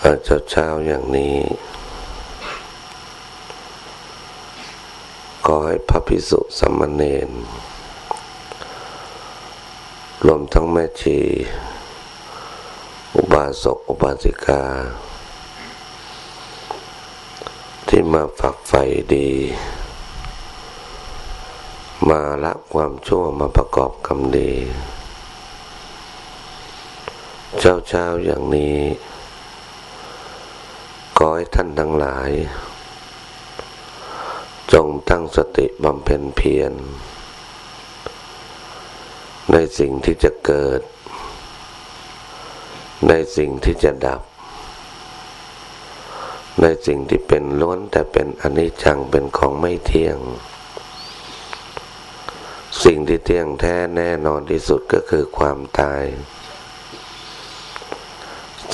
เช้าเช้าอย่างนี้ ขอให้พระพิสุสัมมเนนรวมทั้งแม่ชี อุบาสก อุบาสิกา ที่มาฝักใฝ่ดี มาละความชั่วมาประกอบกรรมดี เช้าเช้าอย่างนี้ ให้ท่านทั้งหลาย จงตั้งสติบำเพ็ญเพียร ในสิ่งที่จะเกิด ในสิ่งที่จะดับ ในสิ่งที่เป็นล้วนแต่เป็นอนิจจังเป็นของไม่เที่ยง สิ่งที่เที่ยงแท้แน่นอนที่สุดก็คือความตาย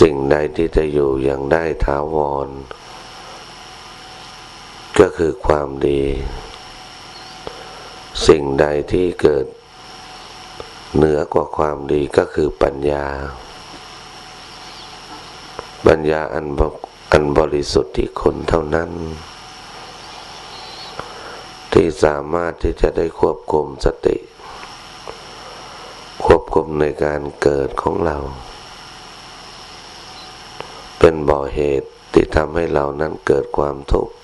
สิ่งใดที่จะอยู่อย่างได้ถาวร ก็คือความดี สิ่งใดที่เกิด เหนือกว่าความดีก็คือปัญญา ปัญญาอันอันบริสุทธิ์ที่คนเท่านั้น ที่สามารถที่จะได้ควบคุมสติ ควบคุมในการเกิดของเรา เป็นบ่อเหตุที่ทำให้เรานั้นเกิดความทุกข์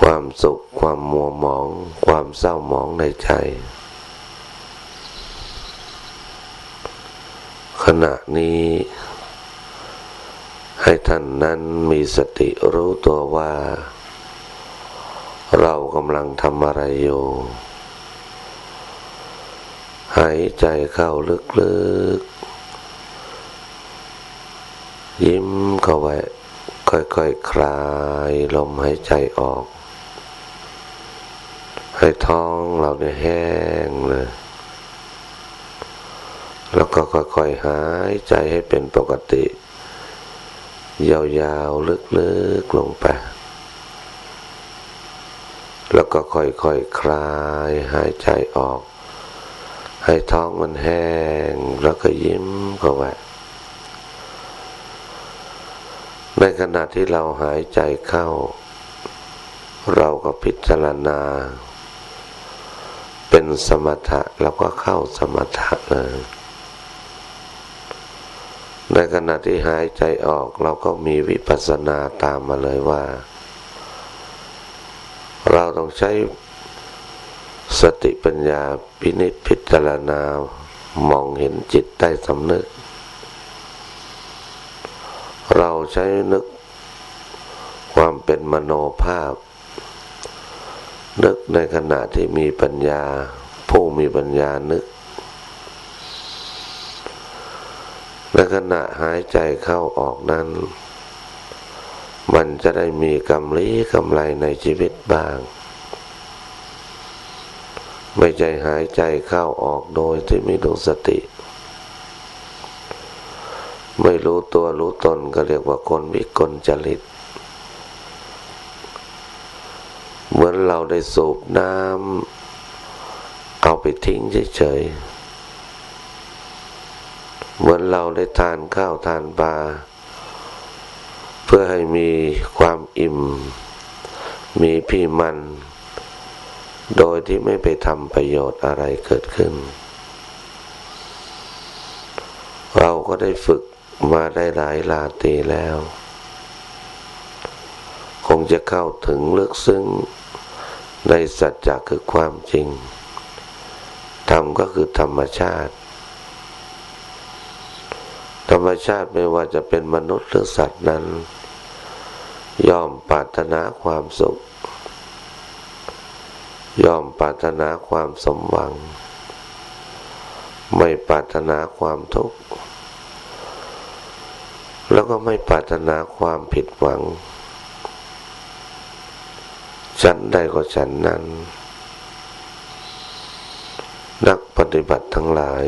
ความสุข ความมัวหมอง ความเศร้าหมองในใจ ขณะนี้ ให้ท่านนั้นมีสติรู้ตัวว่า เรากำลังทำอะไรอยู่หายใจเข้าลึกๆ ยิ้มเข้าไว้ ค่อยๆคคลายลมหายใจออก ให้ท้องเราเนี่ยแห้งเลยแล้วก็ค่อยๆหายใจให้เป็นปกติ ยาวๆลึกๆลงไป แล้วก็ค่อยๆคคลายหายใจออก ให้ท้องมันแห้ง แล้วก็ยิ้มเข้าไว้ ในขณะที่เราหายใจเข้า เราก็พิจารณา เป็นสมถะเราก็เข้าสมถะเลยในขณะที่หายใจออกเราก็มีวิปัสสนาตามมาเลยว่า เราต้องใช้สติปัญญาพินิจพิจารณามองเห็นจิตใต้สำนึกเรา ใช้นึกความเป็นมโนภาพ นึกในขณะที่มีปัญญา ผู้มีปัญญานึกในขณะหายใจเข้าออกนั้น มันจะได้มีกำลีกำไรในชีวิตบ้าง ไม่ใจหายใจเข้าออกโดยที่ไม่ดูสติ ไม่รู้ตัวรู้ตนก็เรียกว่าคนวิกลจริต เหมือนเราได้สูบน้ำเอาไปทิ้งเฉยๆ เหมือนเราได้ทานข้าวทานปลาเพื่อให้มีความอิ่ม มีพี่มัน โดยที่ไม่ไปทำประโยชน์อะไรเกิดขึ้น เราก็ได้ฝึก มาได้หลายลาตีแล้ว คงจะเข้าถึงลึกซึ้งในสัจจะคือความจริง ธรรมก็คือธรรมชาติ ธรรมชาติไม่ว่าจะเป็นมนุษย์หรือสัตว์นั้นยอมปรารถนาความสุขยอมปรารถนาความสมหวัง ไม่ปรารถนาความทุกข์ แล้วก็ไม่ปรารถนาความผิดหวัง ฉันใดก็ฉันนั้น นักปฏิบัติทั้งหลาย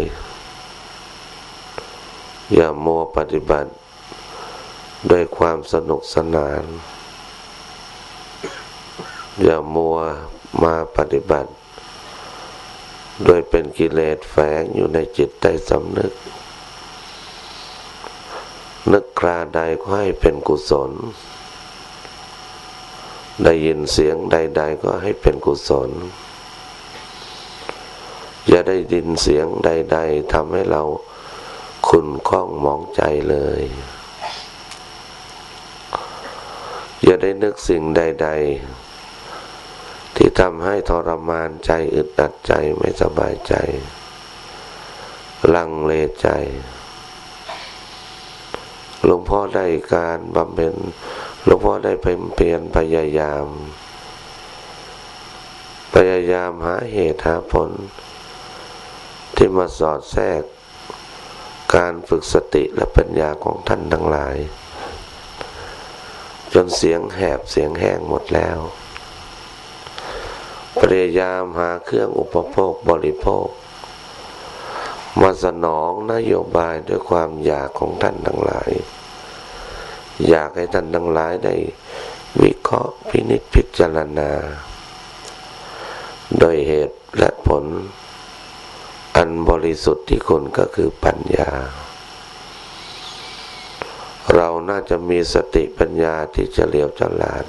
อย่ามัวปฏิบัติด้วยความสนุกสนาน อย่ามัวมาปฏิบัติ โดยเป็นกิเลสแฝงอยู่ในจิตใต้สำนึก นึกคราใดก็ให้เป็นกุศล ได้ยินเสียงใด ๆ ก็ให้เป็นกุศล อย่าได้ยินเสียงใด ๆทำให้เราคุณข้องมองใจเลย อย่าได้นึกสิ่งใด ๆ ที่ทำให้ทรมานใจอึดอัดใจไม่สบายใจ ลังเลใจ หลวงพ่อได้การบำเพ็ญหลวงพ่อได้เเปลี่ยนพยายาม พยายามหาเหตุหาผล ที่มาสอดแทรก การฝึกสติและปัญญาของท่านทั้งหลาย จนเสียงแหบเสียงแห้งหมดแล้ว พยายามหาเครื่องอุปโภคบริโภค มาสนองนโยบายด้วยความอยากของท่านทั้งหลาย อยากให้ท่านทั้งหลายได้วิเคราะห์พินิจพิจารณา โดยเหตุและผล อันบริสุทธิ์ที่คนก็คือปัญญา เราน่าจะมีสติปัญญาที่จะเลียวฉลาด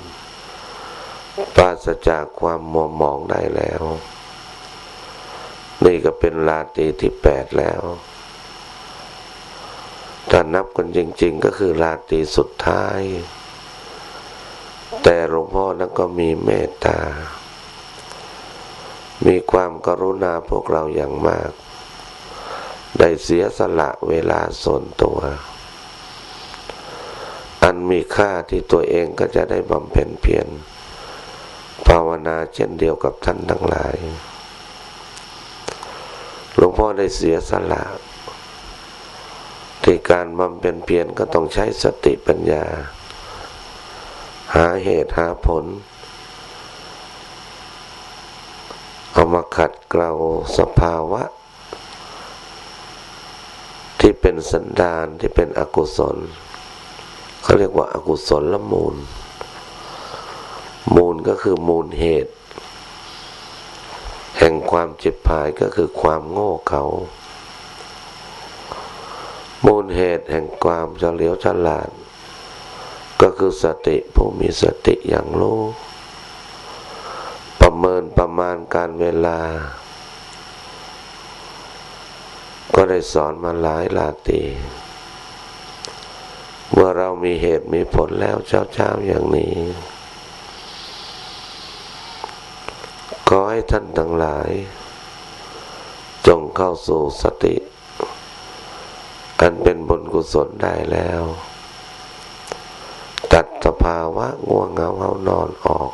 ปราศจากความมัวหมองได้แล้ว นี่ก็เป็นลาตีที่แปดแล้ว ถ้านับกันจริง ๆ ก็คือลาตีสุดท้าย แต่หลวงพ่อนั้นก็มีเมตตา มีความกรุณาพวกเราอย่างมาก ได้เสียสละเวลาส่วนตัว อันมีค่าที่ตัวเองก็จะได้บำเพ็ญเพียรภาวนาเช่นเดียวกับท่านทั้งหลาย พ่อได้เสียสละที่การบำเพ็ญเพียรก็ต้องใช้สติปัญญา หาเหตุหาผล เอามาขัดเกลาสภาวะ ที่เป็นสันดานที่เป็นอกุศลเขาเรียกว่าอากุศลละมูล มูลก็คือมูลเหตุ แห่งความเจ็บพายก็คือความโง่เขา มูลเหตุแห่งความเฉลียวฉลาด ก็คือสติผู้มีสติอย่างรู้ประเมินประมาณการเวลา ก็ได้สอนมาหลายลาตีเมื่อเรามีเหตุมีผลแล้วเช้าๆอย่างนี้ ขอให้ท่านทั้งหลาย จงเข้าสู่สติ อันเป็นบุญกุศลได้แล้ว ตัดสภาวะง่วงเหงาเฮานอนออก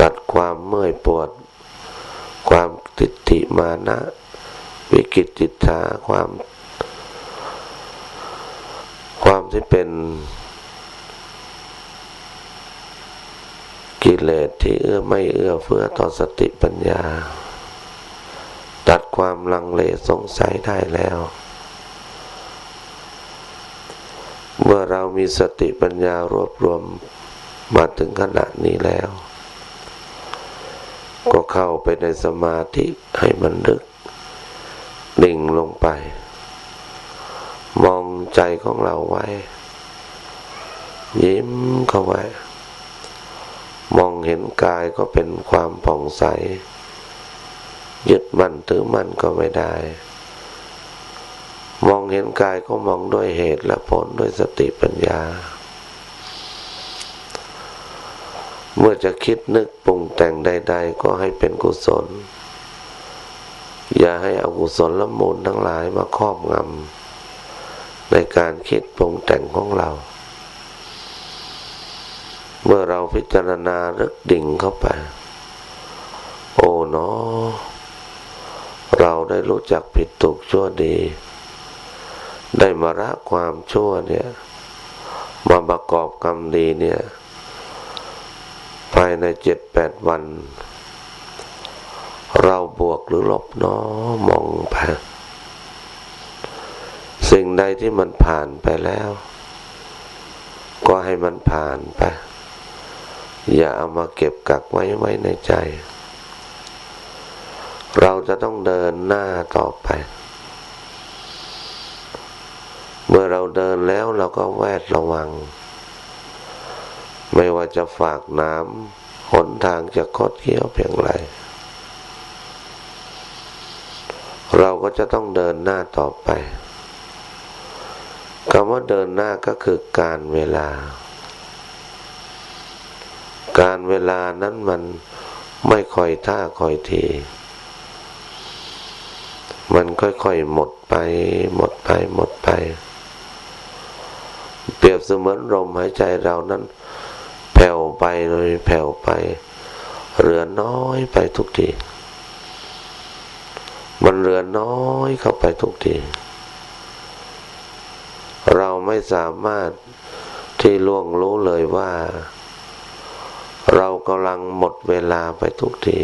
ตัดความเมื่อยปวด ความติดติมานะ วิกิจิตาความ ความที่เป็น กิเลสที่เอื้อไม่เอื้อเฟื้อต่อสติปัญญา ตัดความลังเลสงสัยได้แล้ว เมื่อเรามีสติปัญญารวบรวมมาถึงขณะนี้แล้ว ก็เข้าไปในสมาธิให้มันลึกดิ่งลงไป มองใจของเราไว้ ยิ้มเข้าไว้ มองเห็นกายก็เป็นความผ่องใส ยึดมั่นถือมั่นก็ไม่ได้ มองเห็นกายก็มองด้วยเหตุและผลด้วยสติปัญญา เมื่อจะคิดนึกปรุงแต่งใด ๆ ก็ให้เป็นกุศล อย่าให้อกุศลละมูลทั้งหลายมาครอบงำในการคิดปรุงแต่งของเรา เมื่อเราพิจารณาลึกดิ่งเข้าไป โอ้เนาะเราได้รู้จักผิดถูกชั่วดี ได้มาละความชั่วเนี่ย มาประกอบกรรมดีเนี่ย ภายในเจ็ดแปดวัน เราบวกหรือลบเนาะมองไปสิ่งใดที่มันผ่านไปแล้ว ก็ให้มันผ่านไป อย่าเอามาเก็บกักไว้ไว้ในใจ เราจะต้องเดินหน้าต่อไป เมื่อเราเดินแล้วเราก็แวดระวัง ไม่ว่าจะฝากน้ำหนทางจะคดเคี้ยวเพียงไร เราก็จะต้องเดินหน้าต่อไปคำว่าเดินหน้าก็คือการเวลา การเวลานั้นมันไม่ค่อยท่าค่อยทีมันค่อยๆหมดไป หมดไป หมดไป เปรียบเสมือนลมหายใจเรานั้น แผ่วไปเลยแผ่วไป เหลือน้อยไปทุกทีมันเหลือน้อยเข้าไปทุกทีเราไม่สามารถที่ล่วงรู้เลยว่า เรากำลังหมดเวลาไปทุกที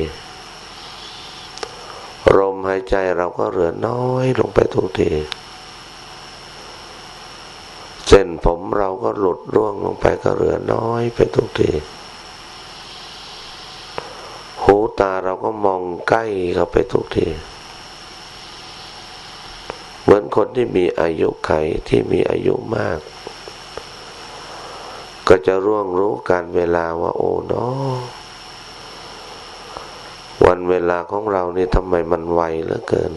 ลมหายใจเราก็เหลือน้อยลงไปทุกทีเส้นผมเราก็หลุดร่วงลงไปก็เหลือน้อยไปทุกทีหูตาเราก็มองใกล้เข้าไปทุกทีเหมือนคนที่มีอายุไขที่มีอายุมาก ก็จะร่วงรู้การเวลาว่าโอ้เนาะวันเวลาของเรานี่ทำไมมันไวเหลือเกิน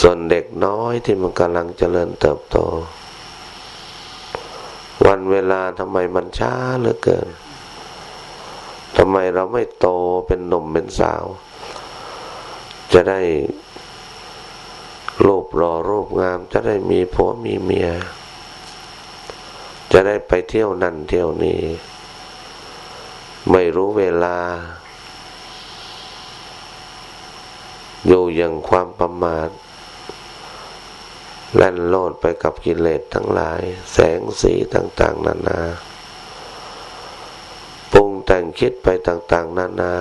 ส่วนเด็กน้อยที่มันกำลังเจริญเติบโต วันเวลาทำไมมันช้าเหลือเกินทำไมเราไม่โตเป็นหนุ่มเป็นสาว จะได้รูปรอรูปงามจะได้มีผัวมีเมีย จะได้ไปเที่ยวนั่นเที่ยวนี้ ไม่รู้เวลา อยู่อย่างความประมาทแล่นโลดไปกับกิเลสทั้งหลาย แสงสีต่าง ๆ นานาปรุงแต่งคิดไปต่าง ๆ นานา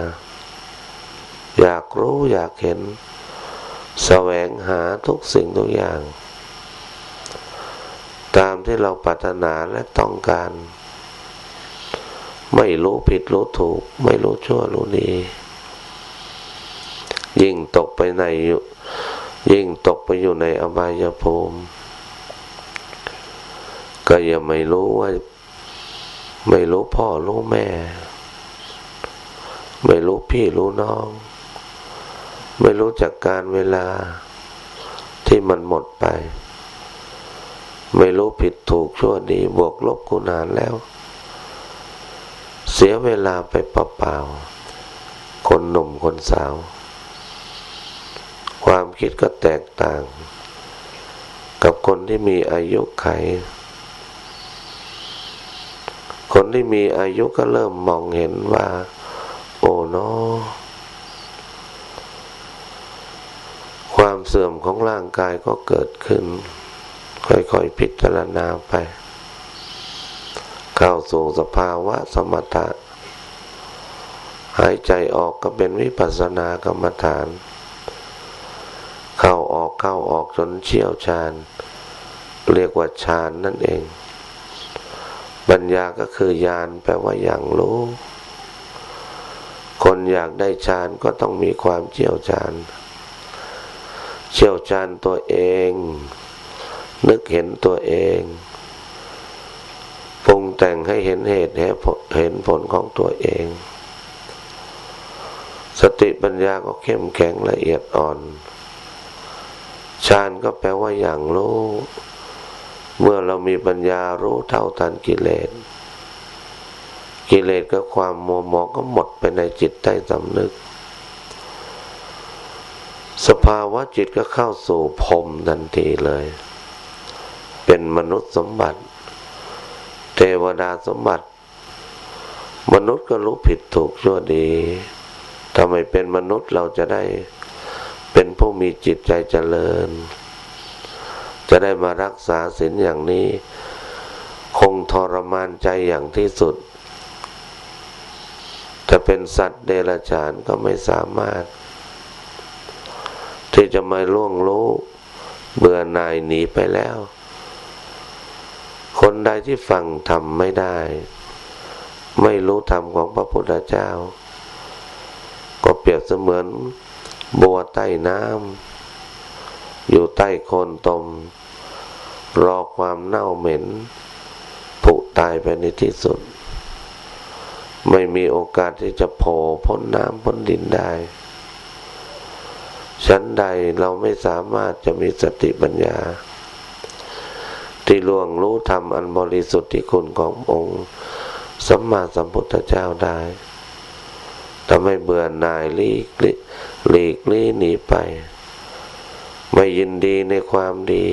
อยากรู้อยากเห็น แสวงหาทุกสิ่งทุกอย่าง ตามที่เราปรารถนาและต้องการ ไม่รู้ผิดรู้ถูก ไม่รู้ชั่วรู้ดี ยิ่งตกไปในยิ่งตกไปอยู่ในอบายภูมิ ก็ยังไม่รู้ว่า ไม่รู้พ่อรู้แม่ ไม่รู้พี่รู้น้อง ไม่รู้จักการเวลาที่มันหมดไป ไม่รู้ผิดถูกชั่วดีบวกลบกุณานแล้ว เสียเวลาไปเปล่าๆคนหนุ่มคนสาว ความคิดก็แตกต่าง กับคนที่มีอายุไข คนที่มีอายุก็เริ่มมองเห็นว่า โอ้เนอความเสื่อมของร่างกายก็เกิดขึ้น ค่อยๆพิจารณาไป เข้าสู่สภาวะสมถะ หายใจออกก็เป็นวิปัสสนากรรมฐาน เข้าออกเข้าออกจนเชี่ยวชาญ เรียกว่าฌานนั่นเอง ปัญญาก็คือญาณแปลว่าอย่างรู้คนอยากได้ฌานก็ต้องมีความเชี่ยวชาญ เชี่ยวชาญตัวเอง นึกเห็นตัวเองปรุงแต่งให้เห็นเหตุเห็นผลของตัวเอง สติปัญญาก็เข้มแข็งละเอียดอ่อนฌานก็แปลว่าอย่างรู้ เมื่อเรามีปัญญารู้เท่าทันกิเลส กิเลสกับความมัวหมองก็หมดไปในจิตใต้สำนึก สภาวะจิตก็เข้าสู่พรมทันทีเลย เป็นมนุษย์สมบัติ เทวดาสมบัติ มนุษย์ก็รู้ผิดถูกชั่วดีทำไมเป็นมนุษย์เราจะได้ เป็นผู้มีจิตใจเจริญ จะได้มารักษาศีลอย่างนี้ คงทรมานใจอย่างที่สุดจะเป็นสัตว์เดรัจฉานก็ไม่สามารถ ที่จะมาล่วงรู้เบื่อหน่ายหนีไปแล้ว คนใดที่ฟังธรรมไม่ได้ ไม่รู้ธรรมของพระพุทธเจ้า ก็เปรียบเสมือนบัวใต้น้ำอยู่ใต้โคนตม รอความเน่าเหม็นผุตายไปในที่สุด ไม่มีโอกาสที่จะโผล่พ้นน้ำพ้นดินได้ชั้นใดเราไม่สามารถจะมีสติปัญญา ที่ล่วงรู้ธรรมอันบริสุทธิ์ที่คุณขององค์สัมมาสัมพุทธเจ้าได้ทำให้เบื่อหน่ายลีกหลีกลี่หนีไป ไม่ยินดีในความดี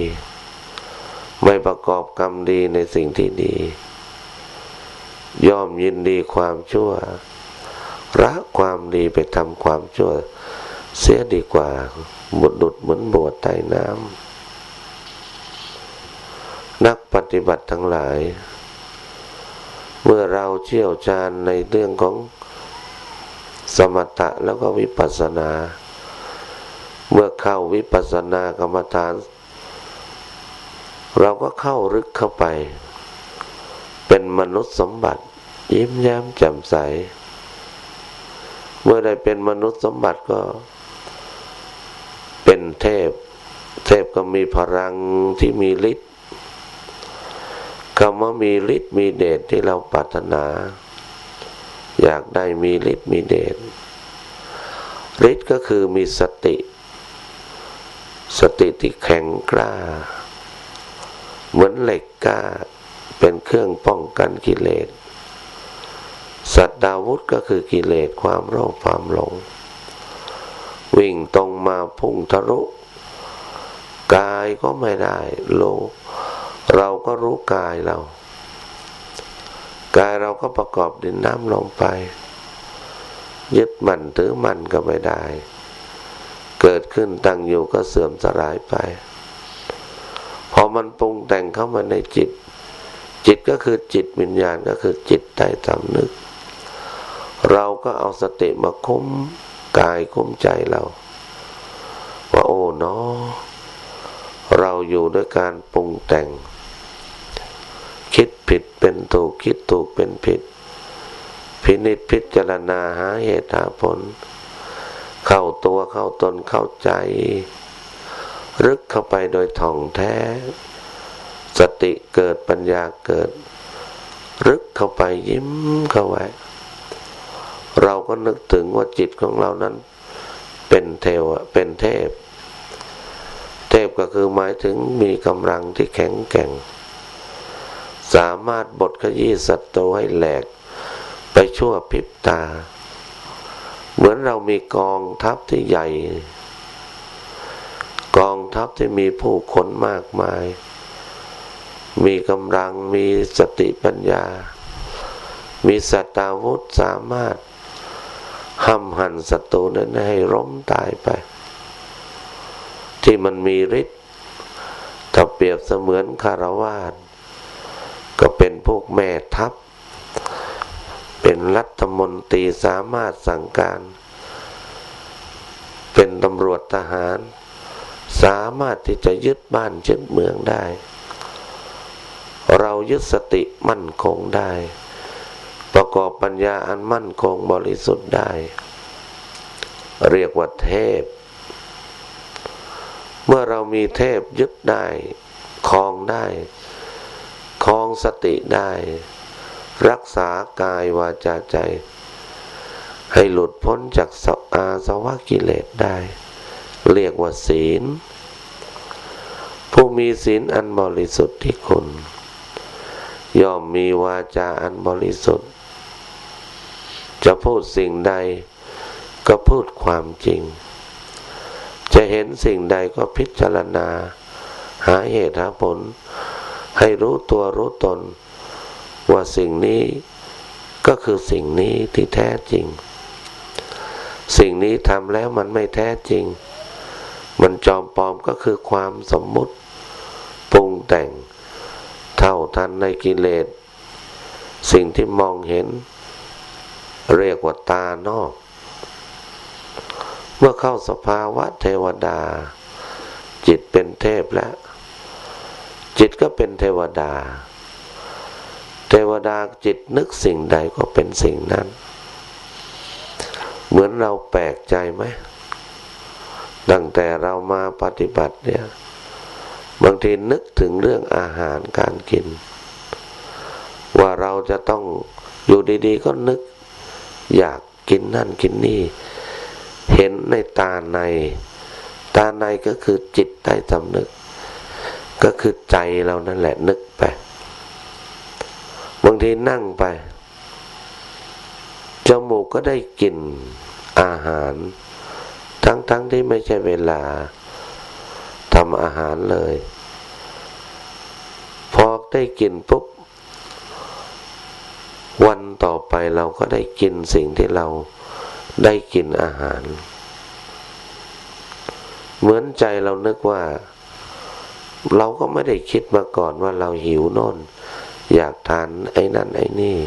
ไม่ประกอบกรรมดีในสิ่งที่ดี ย่อมยินดีความชั่วรักความดีไปทำความชั่ว เสียดีกว่าบุดดุดเหมือนบวชใต้น้ำนักป ฏิบัติทั้งหลาย เมื่อเราเชี่ยวชาญในเรื่องของสมถะแล้วก็วิปัสสนา เมื่อเข้าวิปัสสนากรรมฐาน เราก็เข้าลึกเข้าไป เป็นมนุษย์สมบัติ ยิ้มแย้มแจ่มใส เมื่อได้เป็นมนุษย์สมบัติก็ เป็นเทพ เทพก็มีพลังที่มีฤทธิ์ คำว่ามีฤทธิ์มีเดชที่เราปรารถนา อยากได้มีฤทธิ์มีเดชฤทธิ์ก็คือมีสติ สติที่แข็งกล้า เหมือนเหล็กกล้า เป็นเครื่องป้องกันกิเลสสัตดาวุธก็คือกิเลสความโลภความหลง วิ่งตรงมาพุ่งทะลุกายก็ไม่ได้โล เราก็รู้กายเรา กายเราก็ประกอบดินน้ำลงไป ยึดมันถือมันก็ไม่ได้ เกิดขึ้นตั้งอยู่ก็เสื่อมสลายไป พอมันปรุงแต่งเข้ามาในจิต จิตก็คือจิตวิญญาณก็คือจิตใต้สำนึก เราก็เอาสติมาคุ้มกายคุ้มใจเรา ว่าโอ้เนาะ เราอยู่ด้วยการปรุงแต่ง คิดผิดเป็นถูกคิดถูกเป็นผิด พินิจพิจารณาหาเหตุหาผล เข้าตัวเข้าตนเข้าใจ รึกเข้าไปโดยท่องแท้ สติเกิดปัญญาเกิด รึกเข้าไปยิ้มเข้าไว้ เราก็นึกถึงว่าจิตของเรานั้น เป็นเทวเป็นเทพ เทพก็คือหมายถึงมีกำลังที่แข็งแกร่ง สามารถบทขยี้ศัตรูให้แหลก ไปชั่วพริบตา เหมือนเรามีกองทัพที่ใหญ่ กองทัพที่มีผู้คนมากมาย มีกำลังมีสติปัญญา มีสัตาวุธสามารถห้ำหั่นศัตรูนั้นให้ล้มตายไป ที่มันมีฤทธิ์ถ้าเปรียบเสมือนคารวาสก็เป็นพวกแม่ทัพ เป็นรัฐมนตรีสามารถสั่งการ เป็นตำรวจทหาร สามารถที่จะยึดบ้านยึดเมืองได้ เรายึดสติมั่นคงได้ ประกอบปัญญาอันมั่นคงบริสุทธิ์ได้ เรียกว่าเทพ เมื่อเรามีเทพยึดได้คลองได้คลองสติได้ รักษากายวาจาใจ ให้หลุดพ้นจากสอาสวะกิเลสได้ เรียกว่าศีล ผู้มีศีลอันบริสุทธิ์ที่คุณย่อมมีวาจาอันบริสุทธิ์ จะพูดสิ่งใดก็พูดความจริง จะเห็นสิ่งใดก็พิจารณา หาเหตุหาผล ให้รู้ตัวรู้ตน ว่าสิ่งนี้ก็คือสิ่งนี้ที่แท้จริง สิ่งนี้ทำแล้วมันไม่แท้จริง มันจอมปลอมก็คือความสมมุติปรุงแต่ง เท่าทันในกิเลส สิ่งที่มองเห็น เรียกว่าตานอก เมื่อเข้าสภาวะเทวดา จิตเป็นเทพแล้ว จิตก็เป็นเทวดา เทวดาจิตนึกสิ่งใดก็เป็นสิ่งนั้น เหมือนเราแปลกใจไหมตั้งแต่เรามาปฏิบัติเนี่ย บางทีนึกถึงเรื่องอาหารการกิน ว่าเราจะต้องอยู่ดีๆ ก็นึก อยากกินนั่นกินนี่ ห็นในตาใน ตาในก็คือจิตใต้สำนึก ก็คือใจเรานั่นแหละนึกไป บางทีนั่งไป จมูกก็ได้กลิ่นอาหาร ทั้งๆทที่ไม่ใช่เวลาทำอาหารเลย พอได้กินปุ๊บ วันต่อไปเราก็ได้กินสิ่งที่เรา ได้กินอาหาร เหมือนใจเรานึกว่า เราก็ไม่ได้คิดมาก่อนว่าเราหิวโน่น อยากทานไอ้นั่นไอ้นี่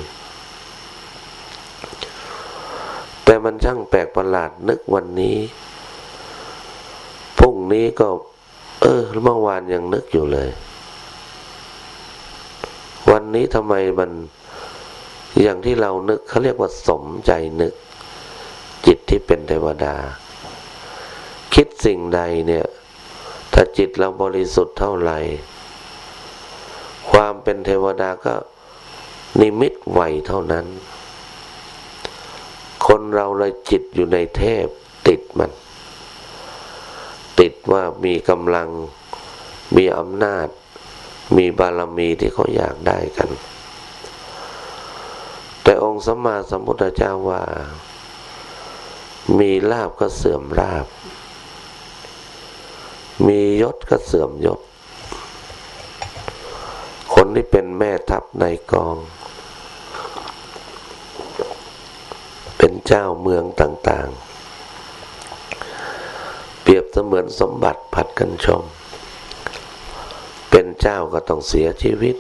แต่มันช่างแปลกประหลาดนึกวันนี้พรุ่งนี้ก็ เออเมื่อวานยังนึกอยู่เลย วันนี้ทำไมมันอย่างที่เรานึกเขาเรียกว่าสมใจนึก ที่เป็นเทวดา คิดสิ่งใดเนี่ย ถ้าจิตเราบริสุทธิ์เท่าไหร่ ความเป็นเทวดาก็นิมิตไหวเท่านั้น คนเราเลยจิตอยู่ในเทพติดมัน ติดว่ามีกำลังมีอำนาจ มีบารมีที่เขาอยากได้กัน แต่องค์สมมาสมพุทธเจ้าว่า มีลาบก็เสื่อมลาบ มียศก็เสื่อมยศ คนที่เป็นแม่ทัพในกอง เป็นเจ้าเมืองต่างๆ เปรียบเสมือนสมบัติผัดกันชม เป็นเจ้าก็ต้องเสียชีวิต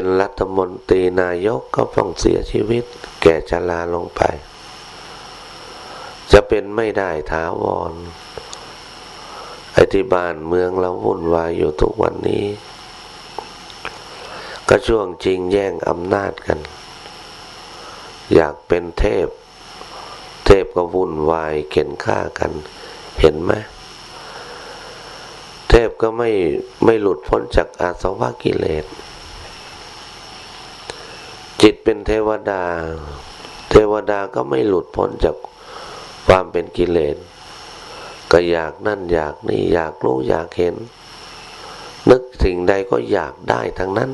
เป็นรัฐมนตรีนายกก็ต้องเสียชีวิต แก่ชราลงไป จะเป็นไม่ได้ถาวรไอที่บ้านเมืองเราวุ่นวายอยู่ทุกวันนี้ ก็ช่วงจริงแย่งอำนาจกัน อยากเป็นเทพ เทพก็วุ่นวายเข็นฆ่ากัน เห็นไหมเทพก็ไม่ไม่หลุดพ้นจากอาสวะกิเลส จิตเป็นเทวดา เทวดาก็ไม่หลุดพ้นจากความเป็นกิเลส ก็อยากนั่นอยากนี่อยากรู้อยากเห็น นึกสิ่งใดก็อยากได้ทั้งนั้น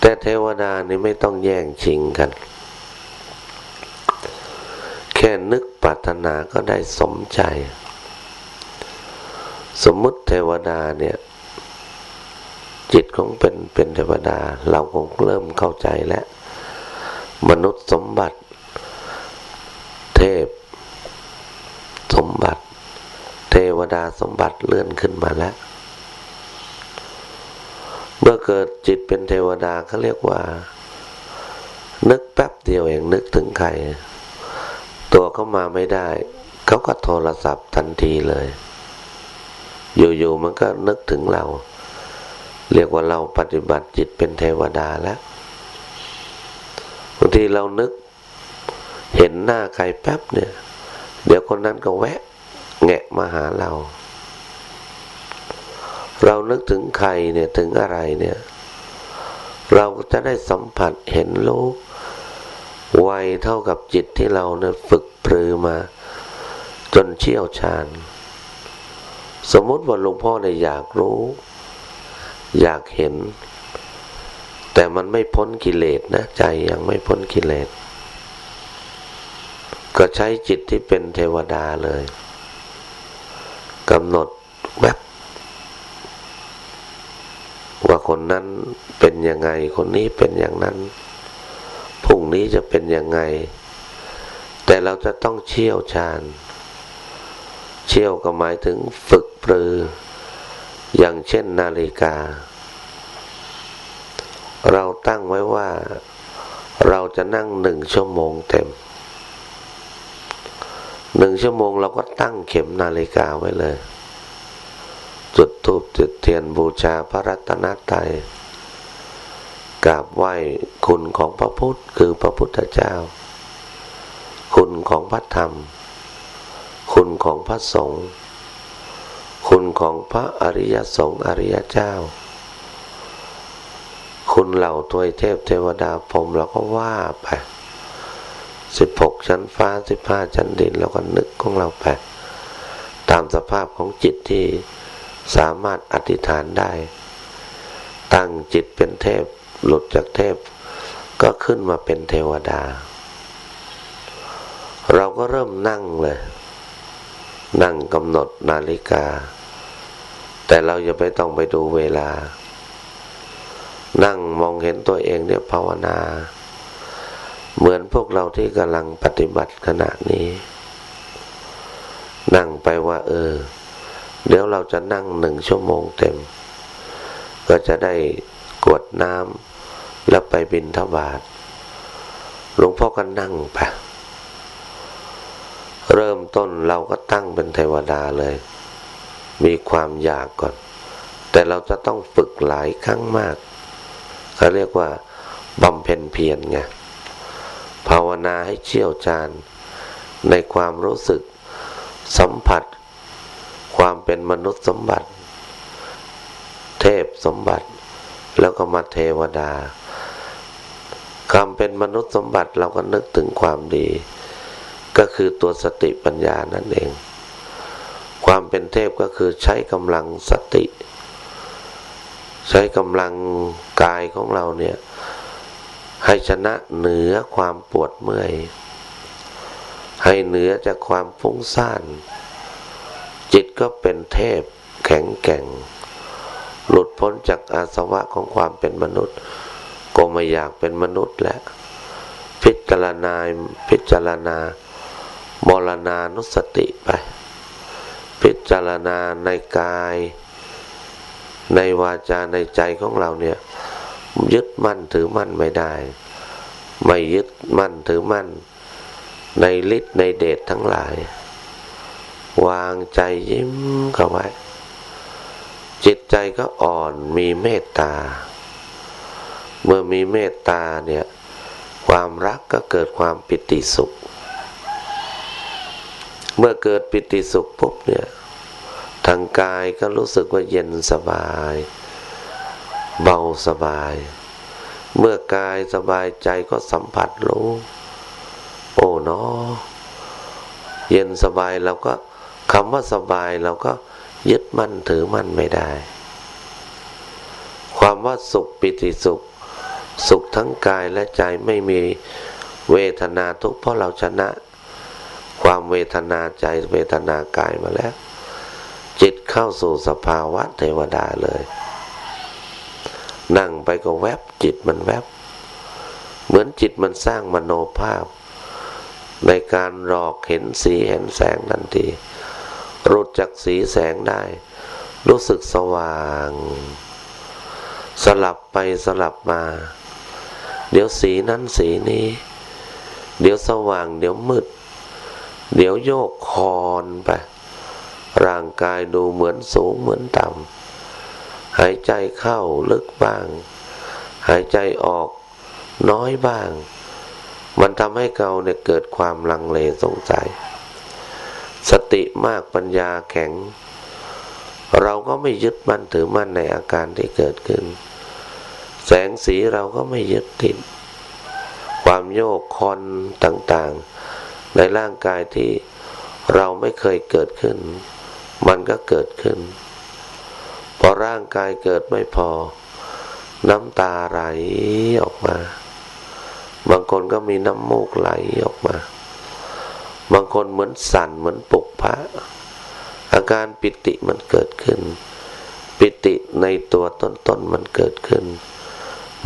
แต่เทวดานี่ไม่ต้องแย่งชิงกัน แค่นึกปรารถนาก็ได้สมใจ สมมุติเทวดาเนี่ย จิตของเป็นเป็นเทวดา เราคงเริ่มเข้าใจแล้ว มนุษย์สมบัติ เทพ สมบัติ เทวดาสมบัติเลื่อนขึ้นมาแล้ว เมื่อเกิดจิตเป็นเทวดาเขาเรียกว่า นึกแป๊บเดียวเองนึกถึงใคร ตัวเขามาไม่ได้ เขาก็โทรศัพท์ทันทีเลย อยู่ๆมันก็นึกถึงเรา เรียกว่าเราปฏิบัติจิตเป็นเทวดาแล้วบางทีเรานึก เห็นหน้าใครแป๊บเนี่ย เดี๋ยวคนนั้นก็แวะ แงะมาหาเรา เรานึกถึงใครเนี่ยถึงอะไรเนี่ย เราก็จะได้สัมผัสเห็นรู้ไวเท่ากับจิตที่เราเนี่ยฝึกปรือมา จนเชี่ยวชาญ สมมติว่าหลวงพ่อเนี่ยอยากรู้ อยากเห็น แต่มันไม่พ้นกิเลสนะ ใจยังไม่พ้นกิเลส ก็ใช้จิตที่เป็นเทวดาเลยกำหนดแบบว่าคนนั้นเป็นยังไง คนนี้เป็นอย่างนั้นพรุ่งนี้จะเป็นยังไง แต่เราจะต้องเชี่ยวชาญ เชี่ยวก็หมายถึงฝึกปรือ อย่างเช่นนาฬิกา เราตั้งไว้ว่า เราจะนั่งหนึ่งชั่วโมงเต็มหนึ่งชั่วโมงเราก็ตั้งเข็มนาฬิกาไว้เลย จุดทูบจุดเทียนบูชาพระรัตนตรัยกราบไหว้คุณของพระพุทธคือพระพุทธเจ้า คุณของพระธรรม คุณของพระสงฆ์ คุณของพระอริยสงฆ์อริยเจ้า คุณเหล่าทวยเทพเทวดาพรหมเราก็ว่าไปสิบหกชั้นฟ้าสิบห้าชั้นดินเราก็นึกของเราไปตามสภาพของจิตที่สามารถอธิษฐานได้ ตั้งจิตเป็นเทพหลุดจากเทพ ก็ขึ้นมาเป็นเทวดา เราก็เริ่มนั่งเลย นั่งกำหนดนาฬิกา แต่เราอย่าไปต้องไปดูเวลา นั่งมองเห็นตัวเองเนี่ยภาวนา เหมือนพวกเราที่กำลังปฏิบัติขณะนี้ นั่งไปว่า เออ เดี๋ยวเราจะนั่งหนึ่งชั่วโมงเต็ม ก็จะได้กวดน้ำแล้วไปบินทบาทหลวงพ่อก็นั่งไปเริ่มต้นเราก็ตั้งเป็นเทวดาเลย มีความอยากก่อน แต่เราจะต้องฝึกหลายครั้งมากเขาเรียกว่าบำเพ็ญเพียรไงภาวนาให้เชี่ยวชาญ ในความรู้สึกสัมผัส ความเป็นมนุษย์สมบัติ เทพสมบัติ แล้วก็มาเทวดาความเป็นมนุษย์สมบัติเราก็นึกถึงความดี ก็คือตัวสติปัญญานั่นเอง ความเป็นเทพก็คือใช้กำลังสติ ใช้กำลังกายของเราเนี่ยให้ชนะเหนือความปวดเมื่อย ให้เหนือจากความฟุ้งซ่าน จิตก็เป็นเทพแข็งแกร่ง หลุดพ้นจากอาสวะของความเป็นมนุษย์ ก็ไม่อยากเป็นมนุษย์แหละพิจารณาพิจารณามรณานุสติไป พิจารณาในกาย ในวาจาในใจของเราเนี่ยยึดมั่นถือมั่นไม่ได้ ไม่ยึดมั่นถือมั่น ในฤทธิ์ในเดชทั้งหลาย วางใจยิ้มเข้าไว้ จิตใจก็อ่อนมีเมตตา เมื่อมีเมตตาเนี่ย ความรักก็เกิดความปิติสุข เมื่อเกิดปิติสุขปุ๊บเนี่ยทางกายก็รู้สึกว่าเย็นสบาย เบาสบาย เมื่อกายสบายใจก็สัมผัสรู้ โอ้เนาะเย็นสบายเราก็คำว่าสบายเราก็ยึดมั่นถือมั่นไม่ได้ ความว่าสุขปิติสุข สุขทั้งกายและใจไม่มีเวทนาทุกเพราะเราชนะ ความเวทนาใจเวทนากายมาแล้ว จิตเข้าสู่สภาวะเทวดาเลย นั่งไปก็แวบจิตมันแวบ เหมือนจิตมันสร้างมโนภาพ ในการหลอกเห็นสีเห็นแสงทันทีรุดจากสีแสงได้ รู้สึกสว่าง สลับไปสลับมา เดี๋ยวสีนั้นสีนี้ เดี๋ยวสว่างเดี๋ยวมืด เดี๋ยวโยกคอนไป ร่างกายดูเหมือนสูงเหมือนต่ำหายใจเข้าลึกบ้าง หายใจออกน้อยบ้าง มันทำให้เราเนี่ยเกิดความลังเลสงสัย สติมากปัญญาแข็ง เราก็ไม่ยึดมั่นถือมั่นในอาการที่เกิดขึ้น แสงสีเราก็ไม่ยึดติด ความโยกคอนต่างๆ ในร่างกายที่เราไม่เคยเกิดขึ้น มันก็เกิดขึ้น พอร่างกายเกิดไม่พอ น้ำตาไหลออกมา บางคนก็มีน้ำมูกไหลออกมา บางคนเหมือนสั่นเหมือนปุกพระอาการปิติมันเกิดขึ้น ปิติในตัวต้นๆมันเกิดขึ้น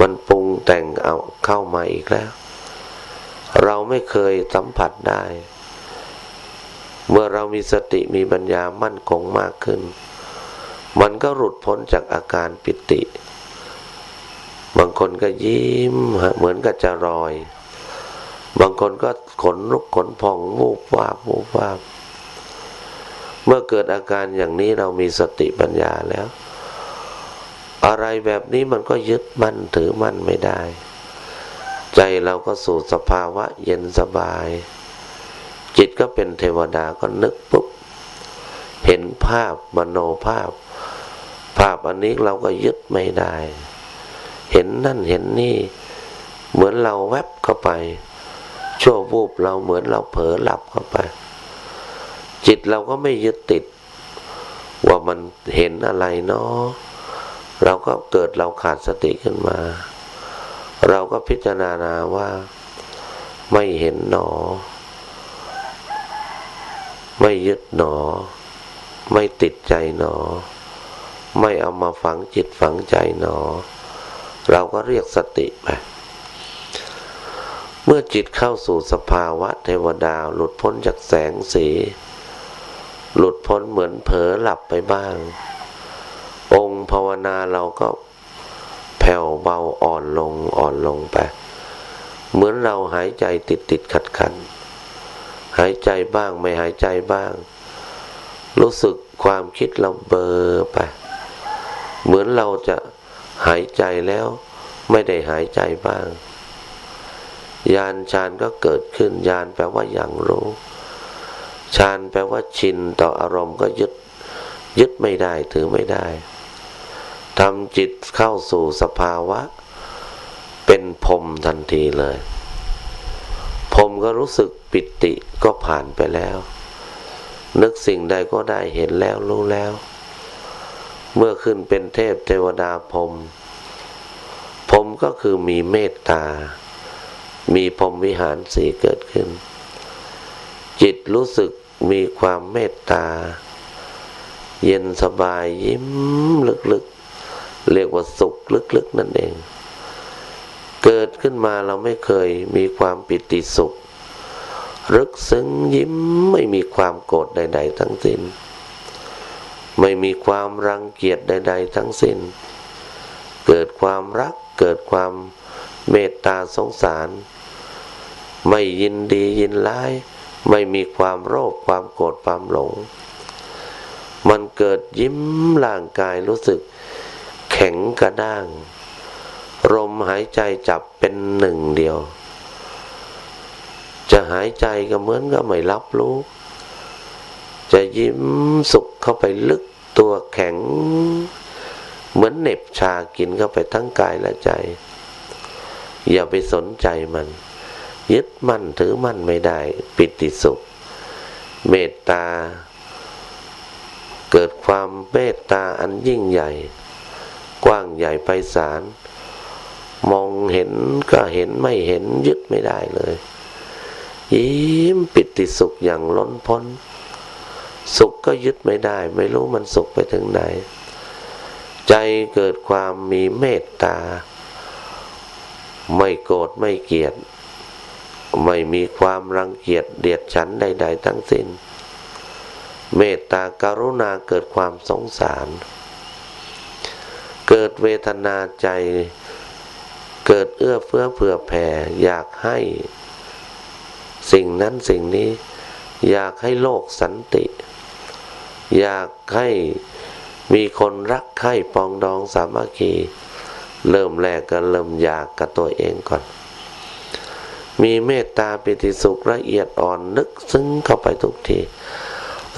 มันปรุงแต่งเอาเข้ามาอีกแล้ว เราไม่เคยสัมผัสได้ เมื่อเรามีสติมีปัญญามั่นคงมากขึ้น มันก็หลุดพ้นจากอาการปิติ บางคนก็ยิ้มเหมือนกับจะรอย บางคนก็ขนลุกขนพองวูบวาบวูบวาบเมื่อเกิดอาการอย่างนี้เรามีสติปัญญาแล้ว อะไรแบบนี้มันก็ยึดมั่นถือมั่นไม่ได้ ใจเราก็สู่สภาวะเย็นสบาย จิตก็เป็นเทวดาก็นึกปุ๊บ เห็นภาพมโนภาพ ภาพอันนี้เราก็ยึดไม่ได้ เห็นนั่นเห็นนี่ เหมือนเราแวบเข้าไป ชั่ววูบเราเหมือนเราเผลอหลับเข้าไป จิตเราก็ไม่ยึดติด ว่ามันเห็นอะไรเนาะเราก็เกิดเราขาดสติขึ้นมา เราก็พิจารณาว่าไม่เห็นหนอ ไม่ยึดหนอ ไม่ติดใจหนอ ไม่เอามาฝังจิตฝังใจหนอ เราก็เรียกสติไปเมื่อจิตเข้าสู่สภาวะเทวดาหลุดพ้นจากแสงสี หลุดพ้นเหมือนเผลอหลับไปบ้าง องค์ภาวนาเราก็ แผ่วเบาอ่อนลงอ่อนลงไป เหมือนเราหายใจติดติดขัดขันหายใจบ้างไม่หายใจบ้าง รู้สึกความคิดเราเบอไป เหมือนเราจะหายใจแล้วไม่ได้หายใจบ้าง ยานฌานก็เกิดขึ้น ยานแปลว่าอย่างรู้ฌานแปลว่าชินต่ออารมณ์ก็ยึด ยึดไม่ได้ถือไม่ได้ ทำจิตเข้าสู่สภาวะ เป็นพรมทันทีเลยพรมก็รู้สึกปิติก็ผ่านไปแล้ว นึกสิ่งใดก็ได้เห็นแล้วรู้แล้ว เมื่อขึ้นเป็นเทพเทวดาพรมพรมก็คือมีเมตตา มีพรมวิหารสีเกิดขึ้น จิตรู้สึกมีความเมตตา เย็นสบายยิ้มลึกๆ เรียกว่าสุขลึกๆนั่นเอง เกิดขึ้นมาเราไม่เคยมีความปิติสุขรึกซึ้งยิ้มไม่มีความโกรธใด ๆ ทั้งสิ้น ไม่มีความรังเกียจใด ๆ ทั้งสิ้น เกิดความรักเกิดความเมตตาสงสาร ไม่ยินดียินร้าย ไม่มีความโลภความโกรธความหลง มันเกิดยิ้มร่างกายรู้สึก ข็งกระด้าง ลมหายใจจับเป็นหนึ่งเดียว จะหายใจก็เหมือนก็ไม่รับรู้ จะยิ้มสุขเข้าไปลึกตัวแข็ง เหมือนเหน็บชากินเข้าไปทั้งกายและใจ อย่าไปสนใจมัน ยึดมั่นถือมั่นไม่ได้ ปิติสุข เมตตา เกิดความเมตตาอันยิ่งใหญ่ กว้างใหญ่ไพศาลมองเห็นก็เห็นไม่เห็นยึดไม่ได้เลย ยิ้มปิติสุขอย่างล้นพ้น สุขก็ยึดไม่ได้ ไม่รู้มันสุขไปถึงไหน ใจเกิดความมีเมตตา ไม่โกรธไม่เกลียด ไม่มีความรังเกียจเดียดฉันใด ๆ ทั้งสิ้น เมตตาการุณาเกิดความสงสาร เกิดเวทนาใจ เกิดเอื้อเฟื้อเผื่อแผ่ อยากให้ สิ่งนั้นสิ่งนี้ อยากให้โลกสันติ อยากให้มีคนรักใคร่ปองดองสามัคคี เริ่มแรกก็เริ่มอยากกับตัวเองก่อน มีเมตตาปิติสุขละเอียดอ่อนนึกซึ้งเข้าไปทุกที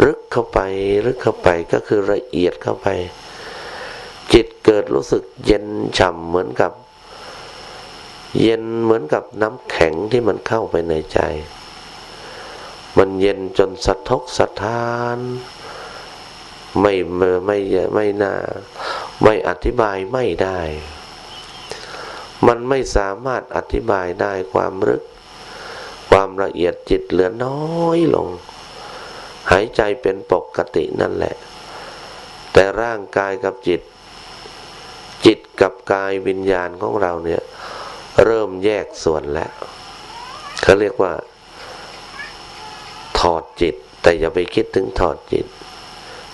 รึกเข้าไปรึกเข้าไปก็คือละเอียดเข้าไป จิตเกิดรู้สึกเย็นฉ่ำเหมือนกับ เย็นเหมือนกับน้ำแข็งที่มันเข้าไปในใจ มันเย็นจนสะทกสะท้าน ไม่ไม่ไม่ไมน่า ไม่อธิบายไม่ได้ มันไม่สามารถอธิบายได้ความรึก ความละเอียดจิตเหลือน้อยลง หายใจเป็นปกตินั่นแหละ แต่ร่างกายกับจิต กับกายวิญญาณของเราเนี่ย เริ่มแยกส่วนแล้วเขาเรียกว่า ถอดจิต แต่อย่าไปคิดถึงถอดจิต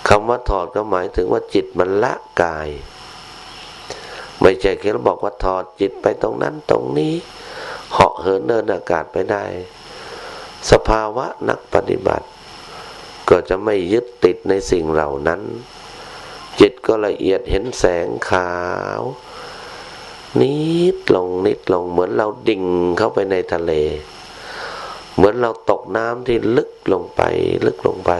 คำว่าถอดก็หมายถึงว่าจิตมันละกาย ไม่ใช่แค่เราบอกว่าถอดจิตไปตรงนั้นตรงนี้เหาะเหินเดินอากาศไปได้ สภาวะนักปฏิบัติ ก็จะไม่ยึดติดในสิ่งเหล่านั้น ก็ละเอียดเห็นแสงขาว นิดลงนิดลงเหมือนเราดิ่งเข้าไปในทะเล เหมือนเราตกน้ำที่ลึกลงไป ลึกลงไป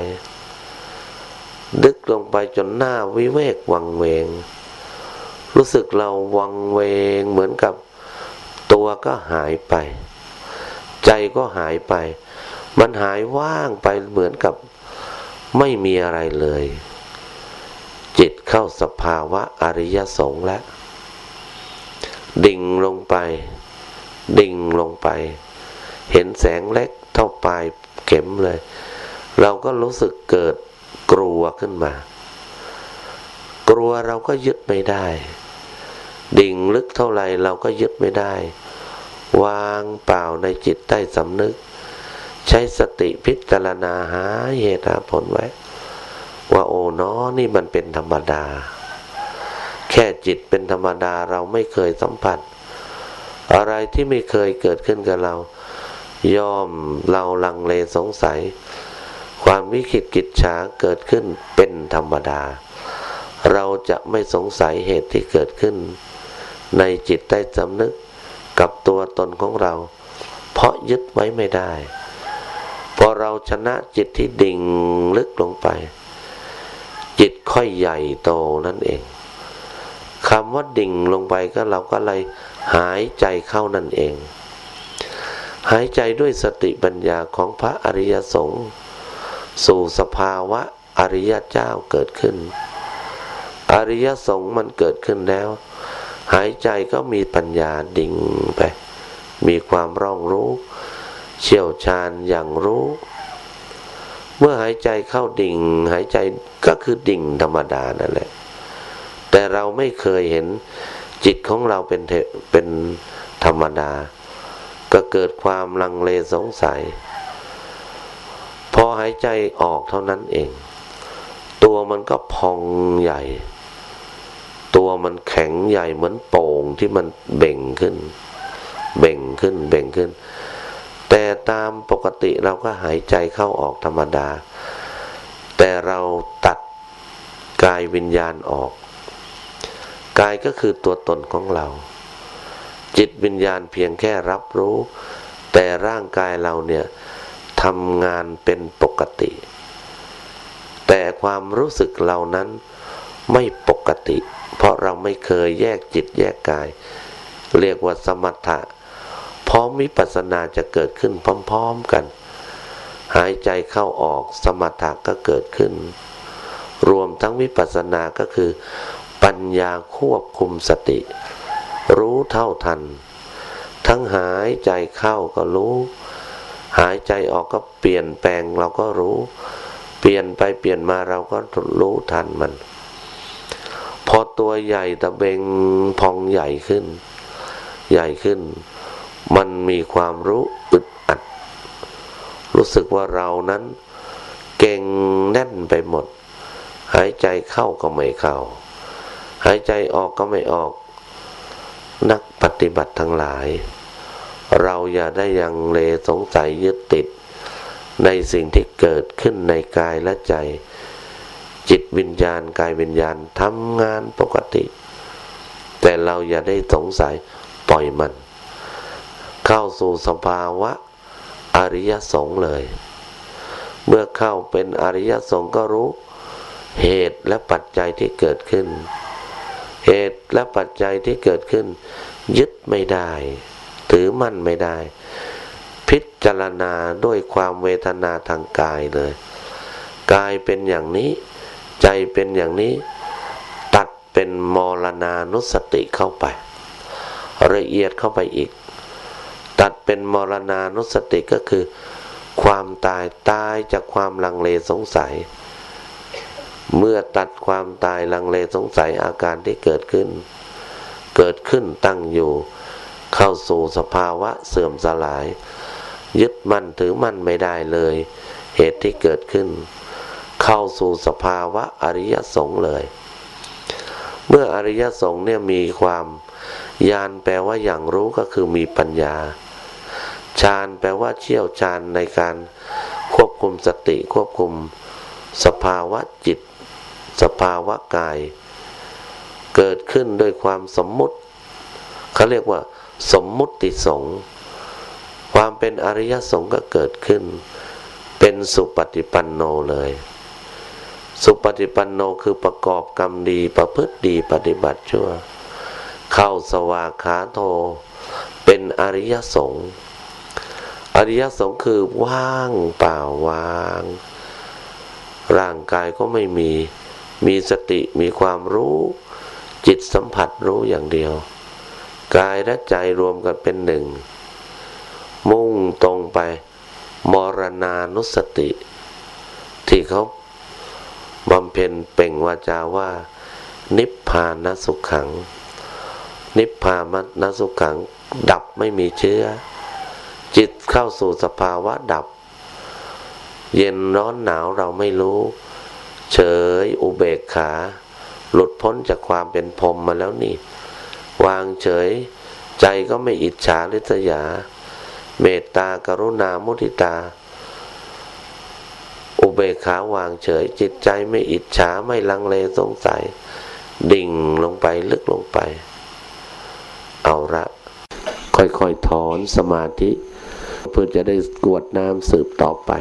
ลึกลงไปจนหน้าวิเวกวังเวง รู้สึกเราวังเวงเหมือนกับตัวก็หายไป ใจก็หายไป มันหายว่างไปเหมือนกับไม่มีอะไรเลย จิตเข้าสภาวะอริยสงฆ์แล้ว ดิ่งลงไป ดิ่งลงไป เห็นแสงเล็กเท่าปลายเข็มเลย เราก็รู้สึกเกิดกลัวขึ้นมา กลัวเราก็ยึดไม่ได้ ดิ่งลึกเท่าไรเราก็ยึดไม่ได้ วางเปล่าในจิตใต้สำนึก ใช้สติพิจารณาหาเหตุหาผลไว้ ว่าโอ้เนอนี่มันเป็นธรรมดา แค่จิตเป็นธรรมดาเราไม่เคยสัมผัส อะไรที่ไม่เคยเกิดขึ้นกับเรา ย่อมเราลังเลสงสัย ความวิคิดกิจฉาเกิดขึ้นเป็นธรรมดา เราจะไม่สงสัยเหตุที่เกิดขึ้น ในจิตใต้สำนึกกับตัวตนของเรา เพราะยึดไว้ไม่ได้ พอเราชนะจิตที่ดิ่งลึกลงไป ค่อยใหญ่โตนั่นเองคำว่าดิ่งลงไปก็เราก็เลยหายใจเข้านั่นเอง หายใจด้วยสติปัญญาของพระอริยสงฆ์สู่สภาวะอริยเจ้าเกิดขึ้น อริยสงฆ์มันเกิดขึ้นแล้ว หายใจก็มีปัญญาดิ่งไป มีความร่องรู้ เชี่ยวชาญอย่างรู้ เมื่อหายใจเข้าดิ่ง หายใจก็คือดิ่งธรรมดานั่นแหละ แต่เราไม่เคยเห็นจิตของเราเป็นเป็นธรรมดา ก็เกิดความลังเลสงสัย พอหายใจออกเท่านั้นเอง ตัวมันก็พองใหญ่ ตัวมันแข็งใหญ่เหมือนโป่งที่มันเบ่งขึ้น เบ่งขึ้นเบ่งขึ้น แต่ตามปกติเราก็หายใจเข้าออกธรรมดา แต่เราตัดกายวิญญาณออก กายก็คือตัวตนของเรา จิตวิญญาณเพียงแค่รับรู้ แต่ร่างกายเราเนี่ยทำงานเป็นปกติ แต่ความรู้สึกเหล่านั้นไม่ปกติ เพราะเราไม่เคยแยกจิตแยกกาย เรียกว่าสมถะ พร้อมวิปัสสนาจะเกิดขึ้นพร้อม ๆกัน หายใจเข้าออกสมถะก็เกิดขึ้น รวมทั้งวิปัสสนาก็คือ ปัญญาควบคุมสติ รู้เท่าทัน ทั้งหายใจเข้าก็รู้ หายใจออกก็เปลี่ยนแปลงเราก็รู้ เปลี่ยนไปเปลี่ยนมาเราก็รู้ทันมัน พอตัวใหญ่ตะเบงพองใหญ่ขึ้น ใหญ่ขึ้น มันมีความรู้อึดอัด รู้สึกว่าเรานั้น เก่งแน่นไปหมด หายใจเข้าก็ไม่เข้า หายใจออกก็ไม่ออก นักปฏิบัติทั้งหลาย เราอย่าได้ยังเลสงสัยยึดติด ในสิ่งที่เกิดขึ้นในกายและใจ จิตวิญญาณกายวิญญาณทำงานปกติ แต่เราอย่าได้สงสัยปล่อยมัน เข้าสู่สภาวะอริยสงฆ์เลย เมื่อเข้าเป็นอริยสงฆ์ก็รู้เหตุและปัจจัยที่เกิดขึ้น เหตุและปัจจัยที่เกิดขึ้น ยึดไม่ได้ ถือมั่นไม่ได้ พิจารณาด้วยความเวทนาทางกายเลย กายเป็นอย่างนี้ ใจเป็นอย่างนี้ ตัดเป็นมรณานุสติเข้าไป ละเอียดเข้าไปอีก ตัดเป็นมรณานุสติก็คือ ความตายตายจากความลังเลสงสัย เมื่อตัดความตายลังเลสงสัยอาการที่เกิดขึ้น เกิดขึ้นตั้งอยู่ เข้าสู่สภาวะเสื่อมสลาย ยึดมั่นถือมั่นไม่ได้เลย เหตุที่เกิดขึ้น เข้าสู่สภาวะอริยสงฆ์เลย เมื่ออริยสงฆ์เนี่ยมีความญาณแปลว่าอย่างรู้ก็คือมีปัญญา ฌานแปลว่าเชี่ยวชาญในการควบคุมสติควบคุม สภาวะจิต สภาวะกาย เกิดขึ้นด้วยความสมมุติเขาเรียกว่า สมมุติสงความเป็นอริยสงฆ์ก็เกิดขึ้น เป็นสุปฏิปันโนเลย สุปฏิปันโนคือประกอบกรรมดีประพฤติดีปฏิบัติชั่ว เข้าสวากขาโท เป็นอริยสงฆ์ อริยสงฆ์คือว่างเปล่าว่าง ร่างกายก็ไม่มี มีสติมีความรู้ จิตสัมผัสรู้อย่างเดียว กายและใจรวมกันเป็นหนึ่ง มุ่งตรงไป มรณานุสติ ที่เขาบำเพ็ญเป่งวาจาว่า นิพพานสุขขัง นิพพานสุขขัง ดับไม่มีเชื้อ จิตเข้าสู่สภาวะดับ เย็นร้อนหนาวเราไม่รู้ เฉยอุเบกขา หลุดพ้นจากความเป็นพรมมาแล้วนี่ วางเฉย ใจก็ไม่อิจฉาริษยา เมตตากรุณามุทิตา อุเบกขาวางเฉย จิตใจไม่อิจฉาไม่ลังเลสงสัย ดิ่งลงไปลึกลงไป เอาละค่อยๆถอนสมาธิ เพื่อจะได้กวดน้ำสืบต่อไป